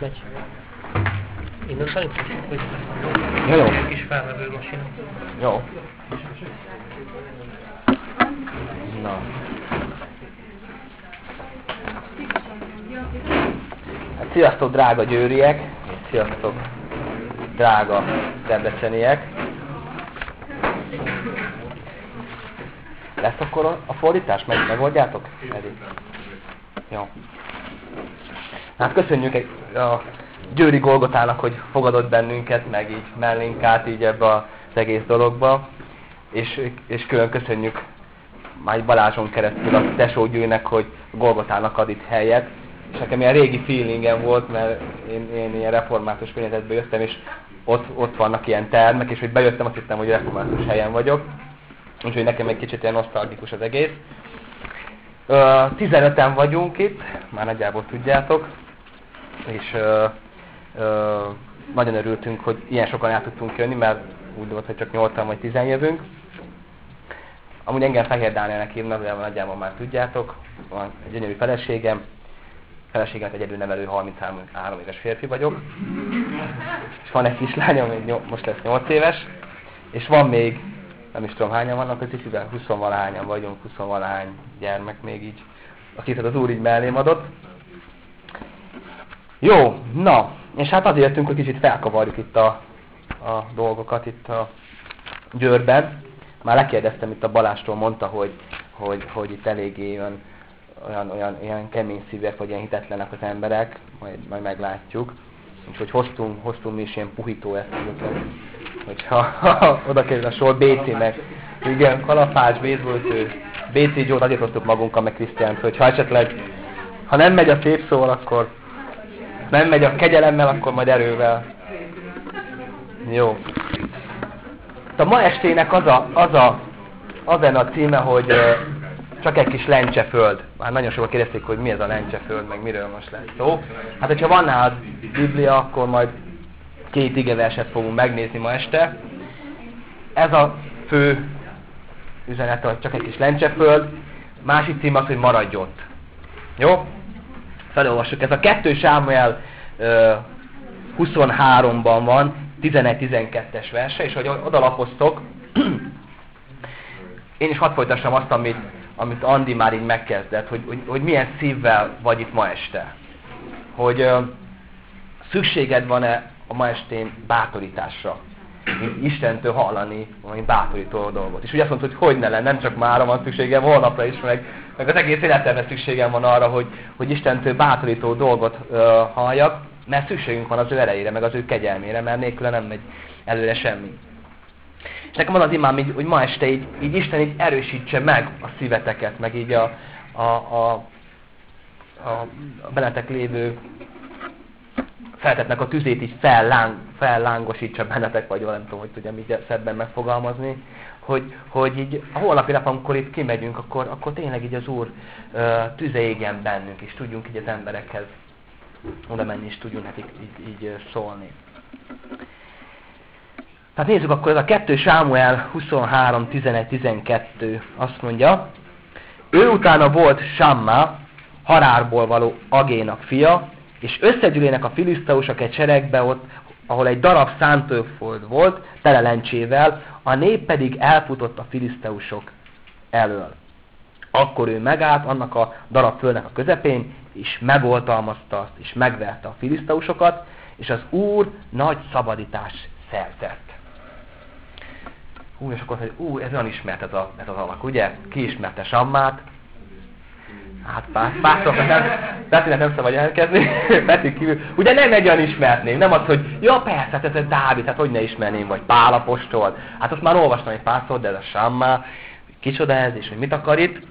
Megy. Innen szerintem, hogy Jó, jó. Egy kis felvevő masina. Jó. Na. Hát sziasztok, drága győriek, és sziasztok, drága debreceniek. Lesz akkor a, a fordítás? Meg, megoldjátok? Eddig. Jó. Hát köszönjük egy- a Győri Golgotának, hogy fogadott bennünket, meg így mellénk át így ebbe az egész dologba. És, és külön köszönjük Máj Balázson keresztül a tesó Győnek, hogy Golgotának ad itt helyet. És nekem ilyen régi feelingem volt, mert én, én ilyen református környezetből jöttem, és ott, ott vannak ilyen termek, és hogy bejöttem, azt hittem, hogy református helyen vagyok. Úgyhogy nekem egy kicsit ilyen nosztalgikus az egész. Ö, 15-en vagyunk itt, már nagyjából tudjátok, és ö, ö, nagyon örültünk, hogy ilyen sokan el tudtunk jönni, mert úgy volt, hogy csak 8 vagy 10 jövünk. Amúgy engem Fehér Dánielnek hívnak, de nagyjából már tudjátok. Van egy gyönyörű feleségem. Feleségemet egyedül nevelő 33 éves férfi vagyok. És van egy kislányom, most lesz 8 éves. És van még, nem is tudom hányan vannak az ifjúban, 20 valahányan vagyunk, 20 valahány gyermek még így, akit az Úr így mellém adott. Jó, na, és hát azért jöttünk, hogy kicsit felkavarjuk itt a, a dolgokat itt a Győrben. Már lekérdeztem itt a Balástól, mondta, hogy, hogy, hogy itt eléggé olyan, olyan, olyan, kemény szívek, vagy ilyen hitetlenek az emberek, majd, majd meglátjuk. Úgyhogy hoztunk, hoztunk mi is ilyen puhító eszközöket, hogyha ha, oda kerül a sor, BC meg, igen, kalapács, baseballtő, BC azért hoztuk magunkkal meg Krisztiánt, hogy ha esetleg, ha nem megy a szép szóval, akkor nem megy a kegyelemmel, akkor majd erővel. Jó. A ma estének az a, az a, az a címe, hogy csak egy kis lencseföld. Már nagyon sokan kérdezték, hogy mi ez a lencseföld, meg miről most lesz szó. Hát, hogyha van nálad Biblia, akkor majd két igeverset fogunk megnézni ma este. Ez a fő üzenet, hogy csak egy kis lencseföld. Másik cím az, hogy maradj ott. Jó? Felolvassuk. Ez a 2 Sámuel ö, 23-ban van, 11-12-es verse, és hogy odalapoztok, én is hadd folytassam azt, amit, amit Andi már így megkezdett, hogy, hogy, hogy milyen szívvel vagy itt ma este. Hogy ö, szükséged van-e a ma estén bátorításra. Istentől hallani valami bátorító dolgot. És ugye azt mondta, hogy hogy ne lenne, nem csak mára van szükségem, holnapra is, meg, meg az egész életemre szükségem van arra, hogy, hogy Istentől bátorító dolgot ö, halljak, mert szükségünk van az ő erejére, meg az ő kegyelmére, mert nélküle nem megy előre semmi. És nekem az az imám, így, hogy ma este így, így Isten így erősítse meg a szíveteket, meg így a, a, a, a, a bennetek lévő feltetnek a tüzét így felláng, fellángosítsa bennetek, vagy nem tudom, hogy tudjam így szebben megfogalmazni, hogy, hogy így a holnapi nap, amikor itt kimegyünk, akkor, akkor tényleg így az Úr ö, tüze égjen bennünk, és tudjunk így az emberekhez oda menni, és tudjunk nekik így, így szólni. Tehát nézzük akkor, ez a 2 Sámuel 23, 11, 12 azt mondja, ő utána volt Samma, Harárból való Agénak fia, és összegyűlének a filiszteusok egy seregbe ott, ahol egy darab szántóföld volt, tele lencsével, a nép pedig elfutott a filiszteusok elől. Akkor ő megállt annak a darab földnek a közepén, és megoltalmazta azt, és megverte a filiszteusokat, és az Úr nagy szabadítás szertett. Hú, és akkor hogy ú, ez olyan ismert ez, a, ez az alak, ugye? Ki ismerte Sammát? Hát pár, párszor nem, Petinek nem szabad jelentkezni, Peti kívül. Ugye nem egy olyan ismert nem az, hogy ja persze, hát ez a Dávid, hát hogy ne ismerném, vagy Pál apostol. Hát azt már olvastam egy párszor, de ez a Sammá, kicsoda ez, és hogy mit akar itt.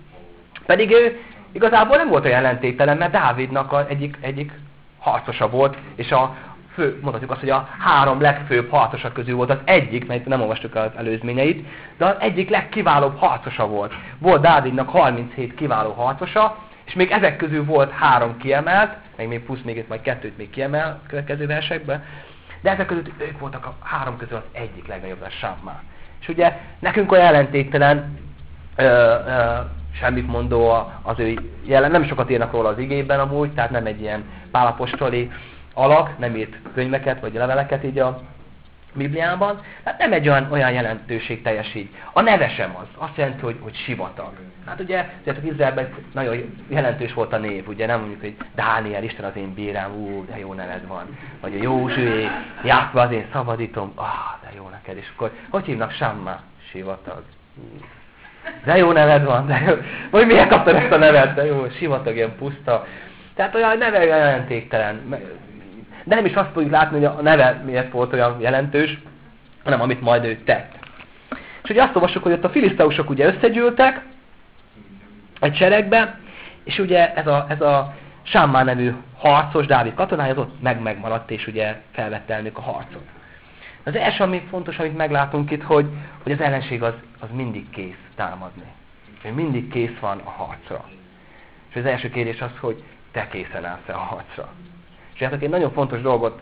Pedig ő igazából nem volt olyan jelentéktelen, mert Dávidnak a egyik, egyik harcosa volt, és a fő, mondhatjuk azt, hogy a három legfőbb harcosa közül volt az egyik, mert nem olvastuk az előzményeit, de az egyik legkiválóbb harcosa volt. Volt Dávidnak 37 kiváló harcosa, és még ezek közül volt három kiemelt, meg még plusz még itt majd kettőt még kiemel a következő versekben, de ezek között ők voltak a három közül az egyik legnagyobb, a Sammá. És ugye nekünk olyan jelentéktelen, ö, ö, semmit mondó az ő jelen, nem sokat írnak róla az igében amúgy, tehát nem egy ilyen pálapostoli alak, nem írt könyveket vagy leveleket így a Bibliában, hát nem egy olyan, olyan jelentőség teljes. A neve sem az. Azt jelenti, hogy, hogy sivatag. Hát ugye, tehát Izraelben nagyon jelentős volt a név, ugye nem mondjuk, hogy Dániel, Isten az én bírám, ú, de jó neved van. Vagy a Józsué, Jákva az én szabadítom, ah, de jó neked. És akkor, hogy hívnak Samma? Sivatag. De jó neved van, de jó. Vagy miért kaptad ezt a nevet? De jó, sivatag, ilyen puszta. Tehát olyan neve jelentéktelen. De nem is azt fogjuk látni, hogy a neve miért volt olyan jelentős, hanem amit majd ő tett. És ugye azt olvassuk, hogy ott a filiszteusok ugye összegyűltek egy seregbe, és ugye ez a, ez a Sámmá nevű harcos, Dávid katonája, az ott meg megmaradt, és ugye felvette elnök a harcot. Az első, ami fontos, amit meglátunk itt, hogy, hogy az ellenség az, az mindig kész támadni. Ő mindig kész van a harcra. És az első kérdés az, hogy te készen állsz-e a harcra. Hát egy nagyon fontos dolgot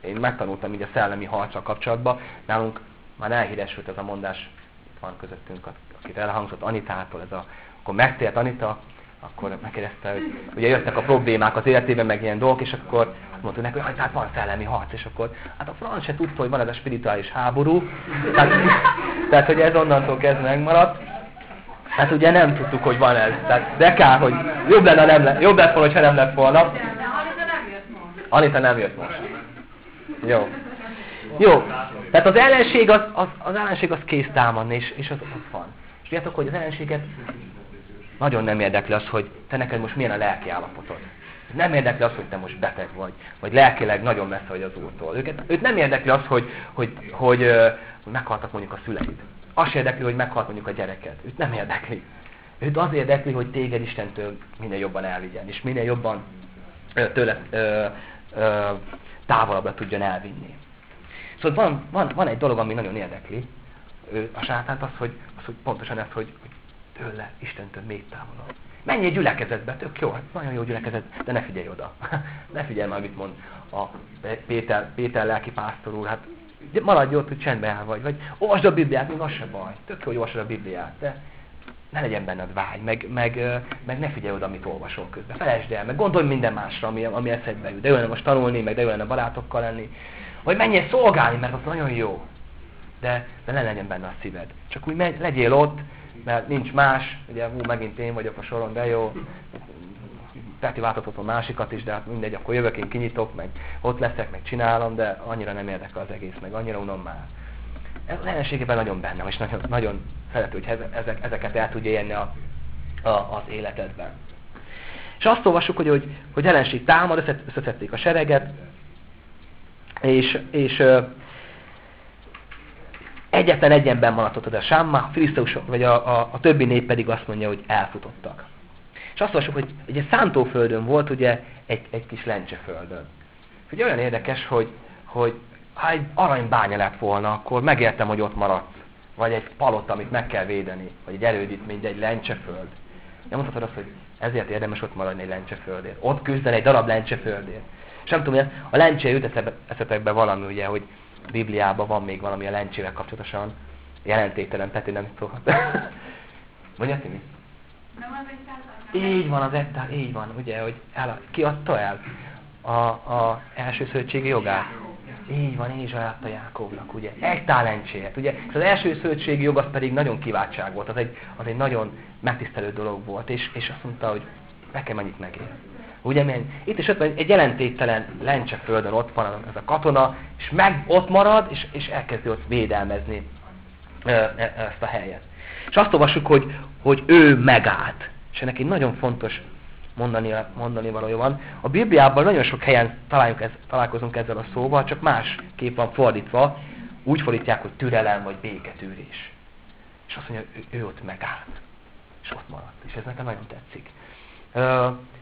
én megtanultam így a szellemi harcra kapcsolatban. Nálunk már elhíresült ez a mondás, itt van közöttünk, akit elhangzott Anitától, ez a, akkor megtért Anita, akkor megkérdezte, hogy ugye jöttek a problémák az életében, meg ilyen dolgok, és akkor mondta neki, hogy hát van szellemi harc, és akkor hát a franc se tudta, hogy van ez a spirituális háború, tehát, tehát hogy ez onnantól kezdve megmaradt. Hát ugye nem tudtuk, hogy van ez. Tehát de kár, hogy jobb lenne, nem le, jobb lett volna, hogyha nem lett volna. Anita nem jött most. Jó. Jó. Tehát az ellenség az, az, az ellenség az kész támadni, és, és az ott van. És tudjátok, hogy az ellenséget nagyon nem érdekli az, hogy te neked most milyen a lelki állapotod. Nem érdekli az, hogy te most beteg vagy, vagy lelkileg nagyon messze vagy az Úrtól. Őket, őt nem érdekli az, hogy, hogy, hogy, hogy meghaltak mondjuk a szüleid. Azt érdekli, hogy meghalt mondjuk a gyereket. Őt nem érdekli. Őt az érdekli, hogy téged Istentől minél jobban elvigyen, és minél jobban tőle ö, távolabbra tudjon elvinni. Szóval van, van, van egy dolog, ami nagyon érdekli ő, a sátánt, az, hogy, az, hogy pontosan ez, hogy, hogy tőle, Istentől még távolabb. Menj egy gyülekezetbe, tök jó, hát nagyon jó gyülekezet, de ne figyelj oda. ne figyelj már, mit mond a Péter, Péter lelki pásztor úr, hát maradj ott, hogy csendben el vagy, vagy olvasd a Bibliát, még az se baj. Tök jó, hogy olvasd a Bibliát, de ne legyen benned vágy, meg, meg, meg ne figyelj oda, amit olvasol közben. Felejtsd el, meg gondolj minden másra, ami, ami eszedbe jut. De jó lenne most tanulni, meg de jó lenne barátokkal lenni. Vagy menjél szolgálni, mert az nagyon jó. De, de ne legyen benne a szíved. Csak úgy megy, legyél ott, mert nincs más, ugye hú, megint én vagyok a soron, de jó, válthatott a másikat is, de hát mindegy, akkor jövök, én kinyitok, meg ott leszek, meg csinálom, de annyira nem érdekel az egész, meg annyira unom már. Ez nagyon benne, és nagyon, nagyon szerető, hogy ezek, ezeket el tudja élni a, a, az életedben. És azt olvassuk, hogy, hogy, hogy ellenség támad, összeszedték a sereget, és, és egyetlen egyenben maradt a Sámma, Filiszteusok, vagy a, a, a többi nép pedig azt mondja, hogy elfutottak. És azt olvassuk, hogy ugye szántóföldön volt ugye egy, egy kis lencseföldön. Ugye olyan érdekes, hogy, hogy ha egy aranybánya lett volna, akkor megértem, hogy ott maradt. Vagy egy palota, amit meg kell védeni. Vagy egy erődítmény, de egy lencseföld. Nem mondhatod azt, hogy ezért érdemes ott maradni egy lencseföldért. Ott küzdeni egy darab lencseföldért. És nem tudom, a lencse jut eszetekbe valami, ugye, hogy a Bibliában van még valami a lencsével kapcsolatosan. Jelentéktelen, Peti nem szólhat. Mondja, Timi? Nem az egy Így van, az ettár, így van, ugye, hogy el, ki adta el a, a első szövetségi jogát? Így van, én is ajánlott a Jákobnak, ugye. Egy tálentséért, ugye. És az első szövetségi jog az pedig nagyon kiváltság volt, az egy, az egy nagyon megtisztelő dolog volt, és, és azt mondta, hogy nekem mennyit megér. Ugye, mert itt is ott van egy jelentéktelen lencse földön, ott van ez a katona, és meg ott marad, és, és elkezdi ott védelmezni e, ezt a helyet. És azt olvassuk, hogy, hogy ő megállt. És ennek egy nagyon fontos mondani, mondani valója van. A Bibliában nagyon sok helyen találjuk ez, találkozunk ezzel a szóval, csak más kép van fordítva. Úgy fordítják, hogy türelem vagy béketűrés. És azt mondja, ő, ő ott megállt. És ott maradt. És ez nekem nagyon tetszik.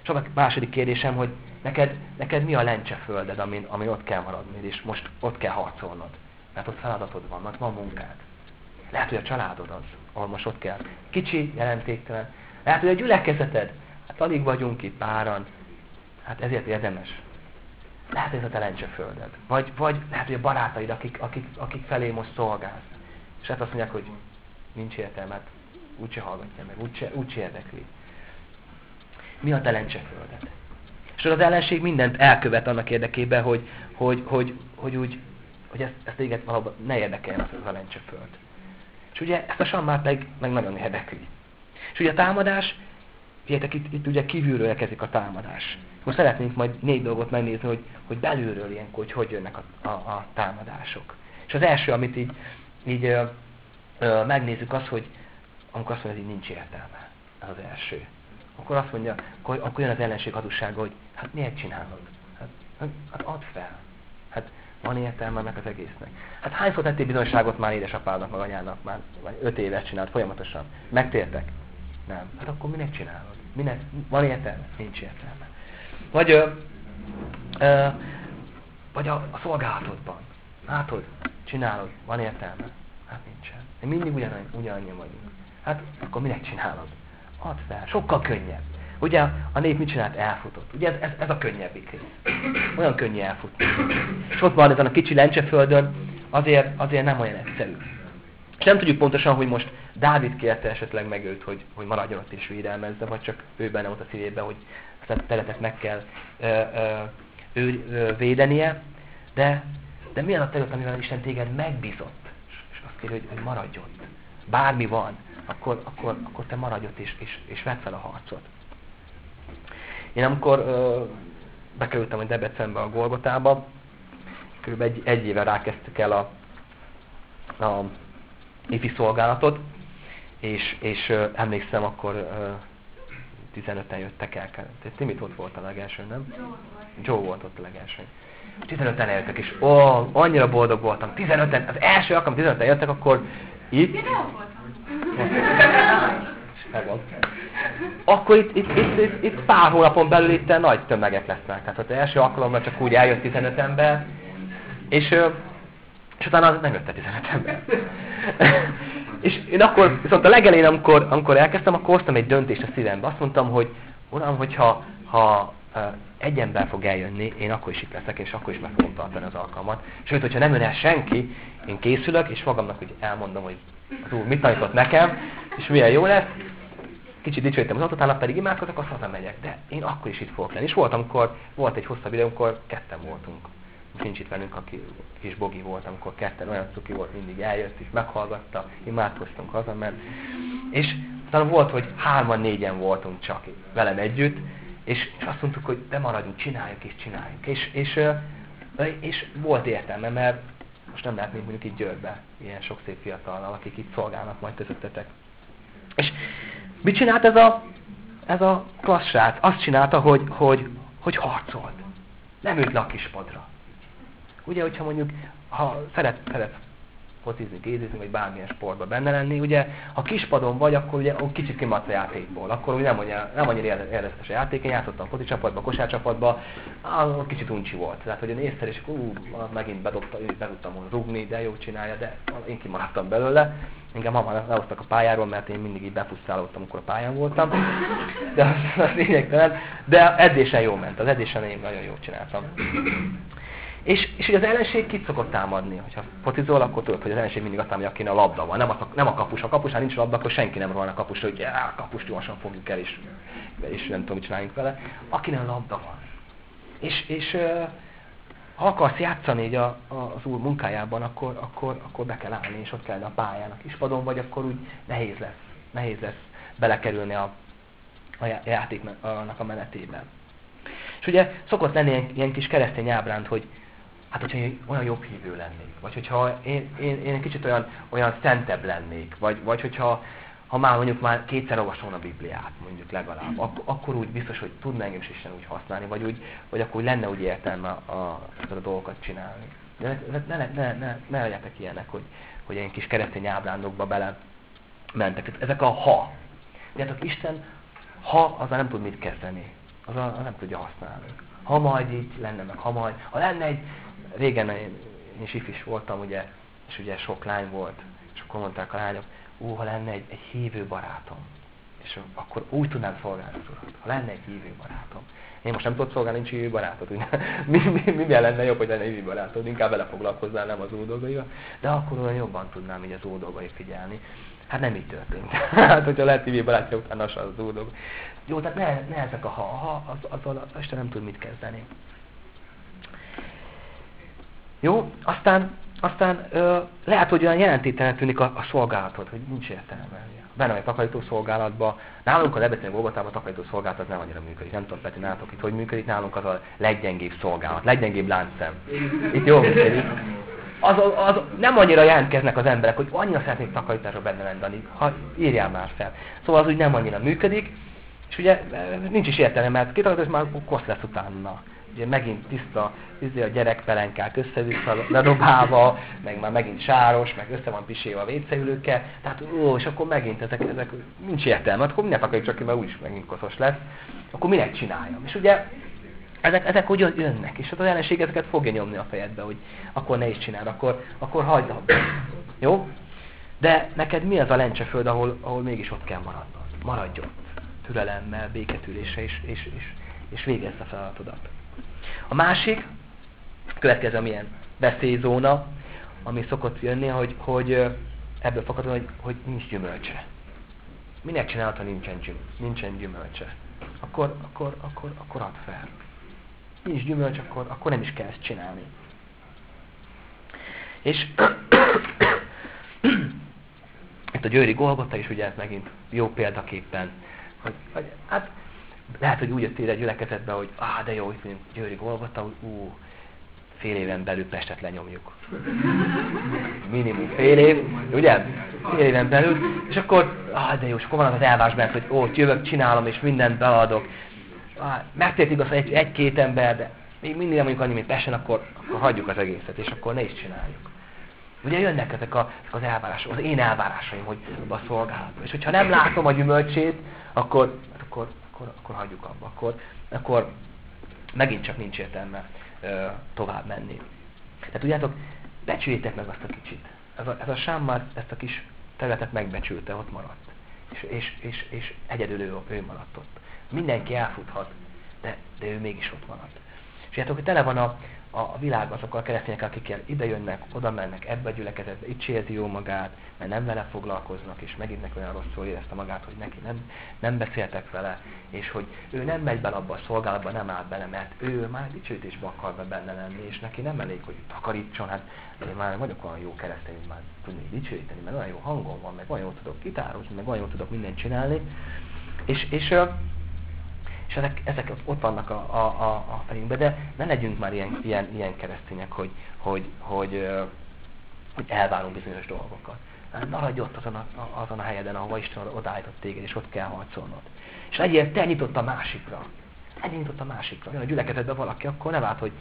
És a második kérdésem, hogy neked, neked mi a lencsefölded, amin, amin ott kell maradni, és most ott kell harcolnod. Mert ott feladatod van, ott van munkád. Lehet, hogy a családod az, ahol most ott kell. Kicsi, jelentéktelen. Lehet, hogy a gyülekezeted, Hát alig vagyunk itt páran, hát ezért érdemes. Lehet, hogy ez a te lencsefölded. Vagy, vagy lehet, hogy a barátaid, akik, akik, akik felé most szolgálsz. És hát azt mondják, hogy nincs értelme, hát úgyse hallgatja meg, úgyse, úgyse érdekli. Mi a te? És És az ellenség mindent elkövet annak érdekében, hogy, hogy, hogy, hogy úgy, hogy ezt, ezt téged valahol ne érdekeljen az a lencseföld. És ugye ezt a sammát meg, meg nagyon érdekli. És ugye a támadás, figyeljetek, itt, itt ugye kívülről elkezdik a támadás. Most szeretnénk majd négy dolgot megnézni, hogy, hogy belülről ilyenkor, hogy hogy jönnek a, a, a támadások. És az első, amit így, így ö, ö, megnézzük, az, hogy amikor azt mondja, hogy nincs értelme. Az első. Akkor azt mondja, akkor, akkor jön az ellenség hadussága, hogy hát miért csinálod? Hát, hát, hát add fel. Hát van értelme ennek az egésznek. Hát hányszor tettél bizonyságot már édesapádnak, meg anyának? Már öt évet csinált folyamatosan. Megtértek? Nem. Hát akkor minek csinálod? Minek? Van értelme? Nincs értelme. Vagy, ö, ö, vagy a, a szolgálatodban. Látod? Csinálod. Van értelme? Hát nincsen. De mindig ugyanannyi, ugyanannyi vagyunk. Hát akkor minek csinálod? Add fel. Sokkal könnyebb. Ugye a nép mit csinált? Elfutott. Ugye ez, ez, ez a könnyebbik rész. Olyan könnyű elfutni. És ott van ezen a kicsi lencseföldön, azért, azért nem olyan egyszerű. És nem tudjuk pontosan, hogy most Dávid kérte esetleg meg őt, hogy, hogy maradjon ott és védelmezze, vagy csak ő benne volt a szívében, hogy ezt a területet meg kell ö, ö, ő ö, védenie, de, de milyen a terület, amivel Isten téged megbízott, és azt kéri, hogy, hogy maradj ott. Bármi van, akkor, akkor, akkor te maradj ott és, és, és vedd fel a harcot. Én amikor ö, bekerültem a Debrecenbe a Golgotába, kb. egy, egy éve rákezdtük el a, a ifi szolgálatot, és, és ö, emlékszem, akkor ö, 15-en jöttek el. Te mit ott volt a legelső, nem? Joe volt ott a legelső. 15-en eljöttek, és ó, annyira boldog voltam. 15-en, az első alkalom 15-en jöttek, akkor itt... Megvan. Akkor itt, itt, itt, itt, itt pár hónapon belül itt nagy tömegek lesznek. Tehát az első alkalommal csak úgy eljött 15 ember, és, és utána nem jött 15 ember. És én akkor, viszont a legelén, amikor, amikor elkezdtem, akkor hoztam egy döntést a szívembe. Azt mondtam, hogy uram, hogyha ha, egy ember fog eljönni, én akkor is itt leszek, és akkor is meg fogom tartani az alkalmat. Sőt, hogyha nem jön el senki, én készülök, és magamnak hogy elmondom, hogy az úr mit tanított nekem, és milyen jó lesz, kicsit dicsőítem az autót, pedig imádkozok, azt hazamegyek. De én akkor is itt fogok lenni. És volt, amikor volt egy hosszabb idő, amikor ketten voltunk. Nincs itt velünk, aki kis bogi volt, amikor ketten olyan cuki volt, mindig eljött és meghallgatta, imádkoztunk hazament. És talán volt, hogy hárman, négyen voltunk csak velem együtt, és, és azt mondtuk, hogy de maradjunk, csináljuk és csináljuk. És, és, és volt értelme, mert most nem még mondjuk itt Győrbe, ilyen sok szép fiatalnal, akik itt szolgálnak majd közöttetek. És mit csinált ez a, ez a klassz? Azt csinálta, hogy, hogy, hogy harcolt. Nem ült le a kispadra. Ugye, hogyha mondjuk, ha szeret, szeret focizni, gézizni, vagy bármilyen sportban benne lenni, ugye, ha kispadon vagy, akkor ugye kicsit kimadsz a játékból, akkor ugye nem, annyira, nem annyira érdekes a játék, én játszottam foci csapatba, kosárcsapatba, ah, kicsit uncsi volt. Tehát, hogy én észre, és ú, megint bedobta, be tudtam volna rugni, de jó csinálja, de én kimaradtam belőle. Engem hamar lehoztak a pályáról, mert én mindig így befusszálódtam, amikor a pályán voltam. De az, az lényegtelen. De edzésen jó ment, az edzésen én nagyon jól csináltam. És, és hogy az ellenség kit szokott támadni? Hogyha focizol, akkor tudod, hogy az ellenség mindig azt támadja, akinek a labda van. Nem a, nem a kapus. Ha a kapusnál nincs labda, akkor senki nem rohan a kapusra, hogy a kapust gyorsan fogjuk el, és, és nem tudom, mit csináljunk vele. Akinek labda van. És, és ha akarsz játszani így a, a, az úr munkájában, akkor, akkor, akkor be kell állni, és ott kellene a pályán a kispadon, vagy akkor úgy nehéz lesz, nehéz lesz belekerülni a, a játéknak a menetében. És ugye szokott lenni ilyen, ilyen kis keresztény ábránd, hogy hát hogyha olyan jobb hívő lennék, vagy hogyha én, én, én egy kicsit olyan, olyan szentebb lennék, vagy, vagy hogyha ha már mondjuk már kétszer olvasom a Bibliát, mondjuk legalább, ak- akkor úgy biztos, hogy tudna engem is úgy használni, vagy, úgy, vagy akkor lenne úgy értelme a, a, a dolgokat csinálni. De ne, ne, ne, ne, ne legyetek ilyenek, hogy, hogy ilyen kis keresztény ábrándokba bele mentek. Ezek a ha. De Isten ha, azzal nem tud mit kezdeni. Azzal nem tudja használni. Ha majd így lenne, meg ha majd. Ha lenne egy, régen én, én is ifis voltam, ugye, és ugye sok lány volt, és akkor mondták a lányok, ú, ha lenne egy, egy hívő barátom, és akkor úgy tudnám szolgálni az ha lenne egy hívő barátom. Én most nem tudok szolgálni, nincs hívő barátod. mi, mi, mi, mi lenne jobb, hogy lenne hívő barátod, inkább vele foglalkoznál, nem az dolgaival, de akkor olyan jobban tudnám így az dolgai figyelni. Hát nem így történt. hát, hogyha lehet tévében látja utána az dolog. Jó, tehát ne, ne ezek a ha, ha az, azzal az Isten nem tud mit kezdeni. Jó, aztán, aztán ö, lehet, hogy olyan jelentételen tűnik a, a szolgálatod, hogy nincs értelme. Benne vagy takarító szolgálatban. Nálunk a Debreceni Golgotában a takarító szolgálat az nem annyira működik. Nem tudom, Peti, nálatok itt hogy működik. Nálunk az a leggyengébb szolgálat, leggyengébb láncszem. Itt jó működik. Az, az, nem annyira jelentkeznek az emberek, hogy annyira szeretnék takarításra benne lenni, ha írjál már fel. Szóval az úgy nem annyira működik, és ugye nincs is értelme, mert kitakarítás már kosz lesz utána ugye megint tiszta, izé a gyerek össze-vissza ledobálva, meg már megint sáros, meg össze van piséve a vécseülőkkel, tehát ó, és akkor megint ezek, ezek nincs értelme, akkor minek akarjuk csak ki, mert úgyis megint koszos lesz, akkor minek csináljam? És ugye ezek, ezek úgy jönnek, és az ellenség ezeket fogja nyomni a fejedbe, hogy akkor ne is csinál, akkor, akkor hagyd abba. Jó? De neked mi az a lencseföld, ahol, ahol mégis ott kell maradnod? Maradj ott. Türelemmel, béketülése, és, és, és, és végezz a feladatodat. A másik, következő milyen veszélyzóna, ami szokott jönni, hogy, hogy ebből fakadóan, hogy, hogy nincs gyümölcse. Minek csinálod, ha nincsen, nincsen gyümölcse? Akkor, akkor, akkor, akkor add fel. Nincs gyümölcs, akkor, akkor nem is kell ezt csinálni. És itt a Győri Golgota is ugye megint jó példaképpen, hogy, hogy hát lehet, hogy úgy jöttél egy gyülekezetbe, hogy ah, de jó, itt mondjuk Győri Golgota, ú, fél éven belül Pestet lenyomjuk. Minimum fél év, ugye? Fél éven belül, és akkor, ah, de jó, és akkor van az elvás bent, hogy ó, jövök, csinálom, és mindent beadok. Ah, megtért igaz, egy, egy-két ember, de még mindig nem mondjuk annyi, mint Pesten, akkor, akkor hagyjuk az egészet, és akkor ne is csináljuk. Ugye jönnek ezek, a, ezek az elvárások, az én elvárásaim, hogy a szolgálatban. És hogyha nem látom a gyümölcsét, akkor, akkor akkor, akkor hagyjuk abba, akkor, akkor megint csak nincs értelme ö, tovább menni. Tehát tudjátok, becsüljétek meg azt a kicsit. Ez a, ez a sám már ezt a kis területet megbecsülte, ott maradt. És, és, és, és egyedül ő, ő maradt ott. Mindenki elfuthat, de, de ő mégis ott maradt. És tudjátok, hogy tele van a, a, világ azokkal a keresztények, akik ide jönnek, oda mennek ebbe a gyülekezetbe, itt sérzi jó magát, mert nem vele foglalkoznak, és megint neki olyan rosszul érezte magát, hogy neki nem, nem beszéltek vele, és hogy ő nem megy bele abba a szolgálatba, nem áll bele, mert ő már dicsőítésbe akar be benne lenni, és neki nem elég, hogy takarítson, hát én már vagyok olyan jó keresztény, hogy már tudni dicsőíteni, mert olyan jó hangom van, meg olyan jól tudok gitározni, meg olyan jól tudok mindent csinálni, és, és és ezek, ezek ott vannak a, a, a, a fejünkben, de ne legyünk már ilyen, ilyen, ilyen keresztények, hogy, hogy, hogy, hogy elvárunk bizonyos dolgokat. Maradj ott azon a, azon a helyeden, ahova Isten odállított téged, és ott kell harcolnod. És legyél te nyitott a másikra. Legyél nyitott a másikra. Jön a gyülekezetbe valaki, akkor ne vált, hogy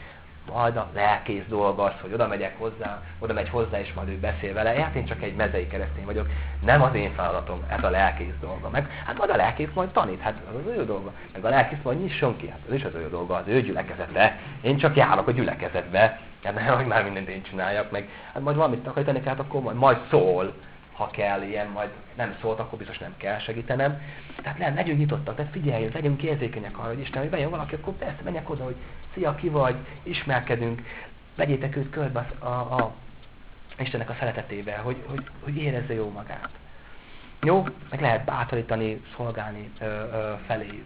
majd a lelkész dolga az, hogy oda megyek hozzá, oda megy hozzá, és majd ő beszél vele. Hát én csak egy mezei keresztény vagyok. Nem az én feladatom, ez a lelkész dolga. Meg, hát majd a lelkész majd tanít, hát az az ő dolga. Meg a lelkész majd nyisson ki, hát az is az ő dolga, az ő gyülekezete. Én csak járok a gyülekezetbe, hát nem, hogy már mindent én csináljak, meg hát majd valamit takarítani kell, akkor majd, majd szól ha kell ilyen, majd nem szólt, akkor biztos nem kell segítenem. Tehát nem, legyünk nyitottak, tehát figyeljünk, legyünk érzékenyek arra, hogy Isten, hogy bejön valaki, akkor persze menjek oda, hogy szia, ki vagy, ismerkedünk, vegyétek őt körbe a, a, a Istennek a szeretetével, hogy, hogy, hogy érezze jó magát. Jó? Meg lehet bátorítani, szolgálni ö, ö, felé.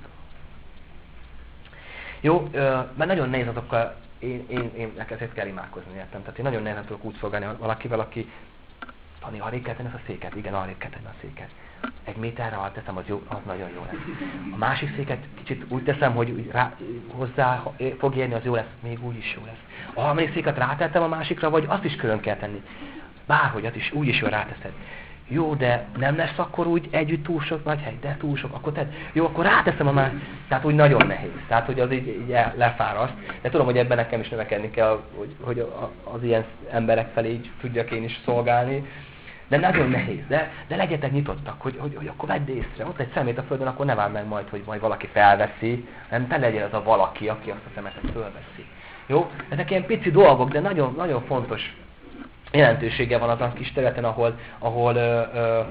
Jó? Ö, mert nagyon nehéz azokkal, én, én, én ezért kell imádkozni, értem. Tehát én nagyon nehezen tudok úgy szolgálni valakivel, aki Tani, arrébb kell tenni a széket? Igen, arrébb kell tenni a széket. Egy méterre alatt teszem, az, jó, az nagyon jó lesz. A másik széket kicsit úgy teszem, hogy rá, hozzá fog érni, az jó lesz, még úgy is jó lesz. A harmadik széket rátettem a másikra, vagy azt is külön kell tenni. Bárhogy, azt is úgy is jó ráteszed. Jó, de nem lesz akkor úgy együtt túl sok nagy hely, de túl sok, akkor tehát, jó, akkor ráteszem a már, tehát úgy nagyon nehéz. Tehát, hogy az így, így lefáraszt. De tudom, hogy ebben nekem is növekedni kell, hogy, hogy az ilyen emberek felé így tudjak én is szolgálni. De nagyon nehéz, de, de legyetek nyitottak, hogy, hogy, hogy akkor vedd észre, ott egy szemét a földön, akkor ne várj meg majd, hogy majd valaki felveszi, nem te legyen az a valaki, aki azt a szemetet fölveszi. Jó? Ezek ilyen pici dolgok, de nagyon, nagyon fontos jelentősége van azon kis területen, ahol, ahol ö, ö,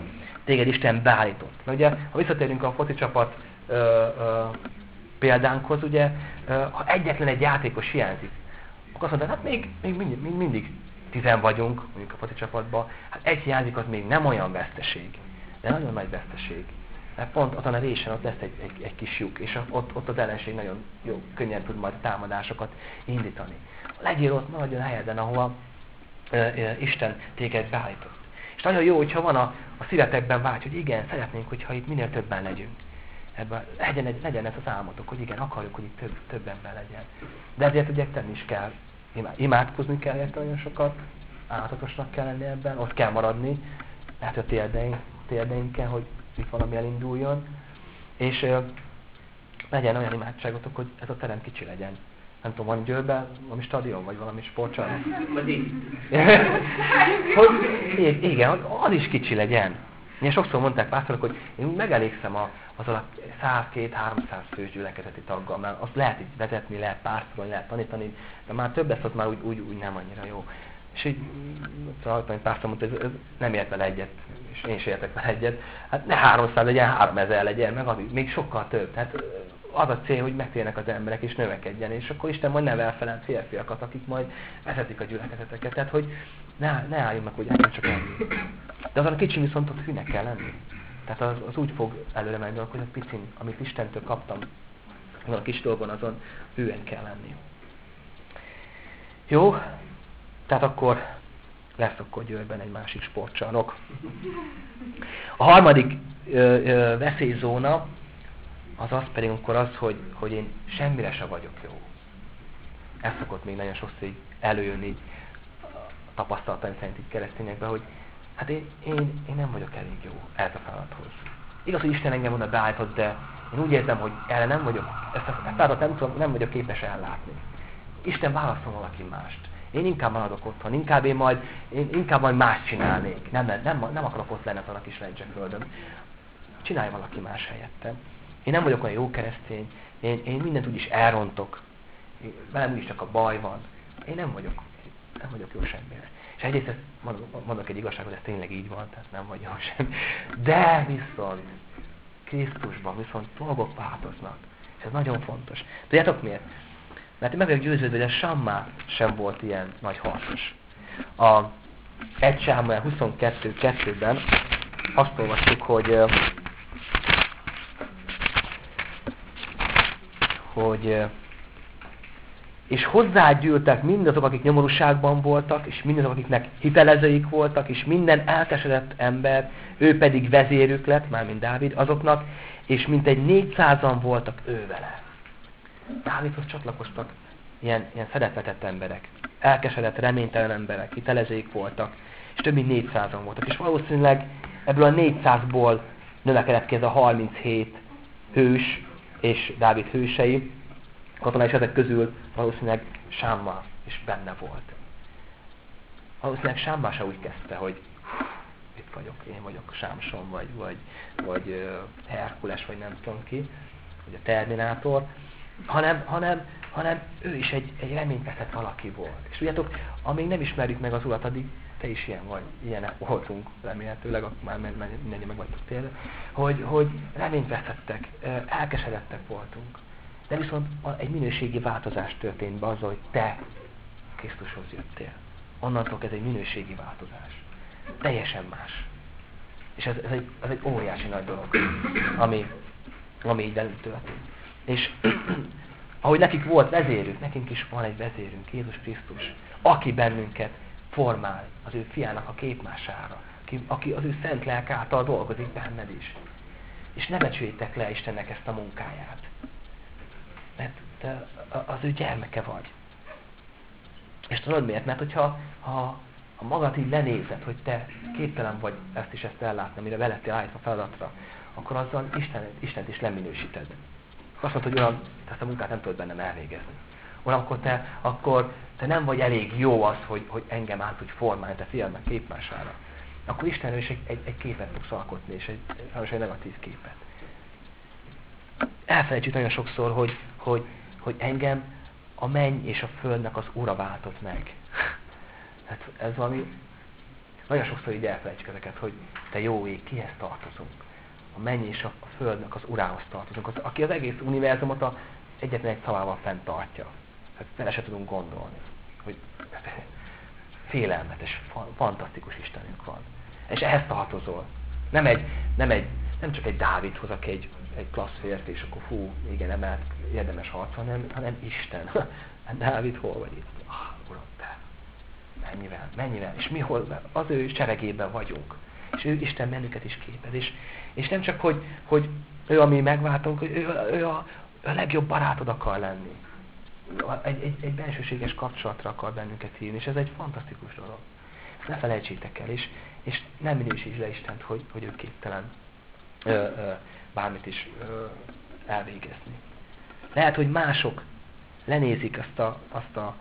téged Isten beállított. Na ugye, ha visszatérünk a foci csapat ö, ö, példánkhoz, ugye, ö, ha egyetlen egy játékos hiányzik, akkor azt mondod, hát még, még, mindig, mindig tizen vagyunk, mondjuk a foci csapatban, hát egy hiányzik, az még nem olyan veszteség. de nagyon nagy veszteség. Mert pont azon a résen ott lesz egy, egy, egy kis lyuk, és ott, ott az ellenség nagyon jó, könnyen tud majd támadásokat indítani. Legyél ott, maradjon a helyeden, ahova ö, ö, Isten téged beállított. És nagyon jó, hogyha van a, a szívetekben vágy, hogy igen, szeretnénk, hogyha itt minél többen legyünk. Ebben legyen, egy, legyen ez az álmotok, hogy igen, akarjuk, hogy itt több, több ember legyen. De ezért ugye tenni is kell, imádkozni kell érte nagyon sokat, állatosnak kell lenni ebben, ott kell maradni, lehet a térdeink, térdeinkkel, hogy itt valami elinduljon, és ö, legyen olyan imádságotok, hogy ez a terem kicsi legyen. Nem tudom, van Győrben valami stadion, vagy valami sportcsarnok? hogy, igen, az is kicsi legyen. Én sokszor mondták pásztorok, hogy én megelégszem a, azzal a 100-200-300 fős gyülekezeti taggal, mert azt lehet így vezetni, lehet pásztorolni, lehet tanítani, de már többet ott már úgy, úgy, úgy nem annyira jó. És így hallottam, hogy pásztor mondta, ez, ez nem ért vele egyet, és én is értek vele egyet. Hát ne 300 legyen, 3000 legyen, meg az, még sokkal több. Tehát az a cél, hogy megtérnek az emberek és növekedjen, és akkor Isten majd nevel fel férfiakat, akik majd vezetik a gyülekezeteket. Tehát, hogy ne, ne álljunk meg, hogy engem csak ennyi. De azon a kicsi viszont ott hűnek kell lenni. Tehát az, az úgy fog előre menni, hogy a picin, amit Istentől kaptam, azon a kis dolgon, azon hűen kell lenni. Jó? Tehát akkor lesz akkor Győrben egy másik sportcsarnok. A harmadik ö, ö, veszélyzóna az az pedig akkor az, hogy, hogy én semmire se vagyok jó. Ez szokott még nagyon sokszor így előjönni így tapasztalataim szerint így keresztényekben, hogy hát én, én, én nem vagyok elég jó ez a feladathoz. Igaz, hogy Isten engem volna beállított, de én úgy érzem, hogy erre nem vagyok, ezt a feladatot nem, tudom, nem vagyok képes ellátni. Isten válaszol valaki mást. Én inkább maradok otthon, inkább én majd, én inkább majd más csinálnék. Nem, nem, nem, akarok ott lenni a kis lencseföldön. Csinálj valaki más helyettem. Én nem vagyok olyan jó keresztény, én, én mindent úgyis elrontok. Velem úgyis csak a baj van. Én nem vagyok, nem vagyok jó semmire. És egyrészt mondok, egy igazságot, ez tényleg így van, tehát nem vagy jó sem. De viszont Krisztusban viszont dolgok változnak. És ez nagyon fontos. Tudjátok miért? Mert én meg vagyok győződve, hogy a Sammá sem volt ilyen nagy harcos. A 1 Sámuel 22.2-ben azt olvastuk, hogy hogy és hozzágyűltek mindazok, akik nyomorúságban voltak, és mindazok, akiknek hitelezőik voltak, és minden elkesedett ember, ő pedig vezérük lett, mármint Dávid, azoknak, és mintegy négyszázan voltak ő vele. Dávidhoz csatlakoztak ilyen, ilyen szeretetett emberek, elkesedett, reménytelen emberek, hitelezőik voltak, és több mint négyszázan voltak. És valószínűleg ebből a négyszázból növekedett ki ez a 37 hős, és Dávid hősei, katonai, ezek közül valószínűleg Sámma is benne volt. Valószínűleg Sámma se úgy kezdte, hogy itt vagyok, én vagyok Sámson, vagy, vagy, vagy Herkules, vagy nem tudom ki, vagy a Terminátor, hanem, hanem, hanem ő is egy, egy reményveszett valaki volt. És tudjátok, amíg nem ismerjük meg az Urat, addig te is ilyen vagy, ilyen voltunk remélhetőleg, akkor már mindenki meg vagytok tényleg, hogy, hogy reményt veszettek, elkeseredettek voltunk. De viszont egy minőségi változás történt be azzal, hogy te Krisztushoz jöttél. Onnantól ez egy minőségi változás. Teljesen más. És ez, ez, egy, ez egy óriási nagy dolog, ami, ami így velünk történt. És ahogy nekik volt vezérük, nekünk is van egy vezérünk, Jézus Krisztus, aki bennünket formál az ő fiának a képmására, aki, az ő szent lelk által dolgozik benned is. És ne becsüljétek le Istennek ezt a munkáját. Mert te az ő gyermeke vagy. És tudod miért? Mert hogyha ha, ha magad így lenézed, hogy te képtelen vagy ezt is ezt ellátni, amire velettél állítva feladatra, akkor azzal Isten, Istent is leminősíted. Azt mondod, hogy olyan, ezt a munkát nem tudod bennem elvégezni. Olyan, akkor te, akkor te nem vagy elég jó az, hogy, hogy engem át tudj formálni, te figyelj meg képmására. Akkor Istenről is egy, egy, egy képet fogsz alkotni, és egy, egy negatív képet. Elfelejtjük nagyon sokszor, hogy, hogy, hogy engem a menny és a földnek az ura váltott meg. Hát ez valami, nagyon sokszor így elfelejtjük ezeket, hogy te jó ég, kihez tartozunk. A menny és a földnek az urához tartozunk, az, aki az egész univerzumot a egyetlen egy szavával fenntartja. Hát vele se tudunk gondolni, hogy félelmetes, fantasztikus Istenünk van. És ehhez tartozol. Nem egy, nem egy, nem csak egy Dávidhoz, aki egy, egy klassz férfi, és akkor fú, igen, emelt, érdemes harc, hanem, hanem Isten. Hát Dávid hol vagy itt? Ah, Uram, te. Mennyivel, mennyivel, és mi hol, az ő seregében vagyunk. És ő Isten bennünket is képez. És, és nem csak, hogy, hogy ő a mi megváltunk, ő, ő, a, ő a legjobb barátod akar lenni. Egy, egy, egy bensőséges kapcsolatra akar bennünket hívni, és ez egy fantasztikus dolog. Ezt ne felejtsétek el, és, és nem minősítsd le Istent, hogy, hogy ő képtelen ö, ö, bármit is ö, elvégezni. Lehet, hogy mások lenézik azt a, azt a,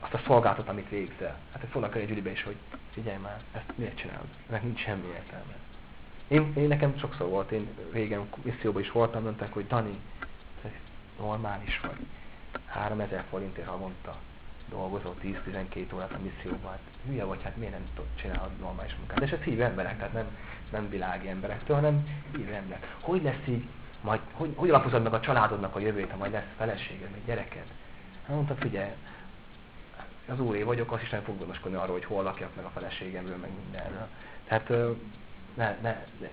azt a szolgáltat, amit végzel. Hát hogy fognak egy gyűlibe is, hogy figyelj már, ezt miért csinálod? Ennek nincs semmi értelme. Én, én nekem sokszor volt, én régen misszióban is voltam, mondták, hogy Dani, te normális vagy. 3000 forintért havonta dolgozol 10-12 órát a misszióban. Hát hülye vagy, hát miért nem tudod csinálni normális munkát? És ez hívő emberek, tehát nem, nem világi emberektől, hanem hívő emberek. Hogy lesz így, majd, hogy, hogy alapozod meg a családodnak a jövőt, ha majd lesz feleséged, vagy gyereked? Hát mondta, figyelj, az úré vagyok, azt is nem fog gondoskodni arról, hogy hol lakjak meg a feleségemről, meg mindenről. Tehát ne, ne, ne,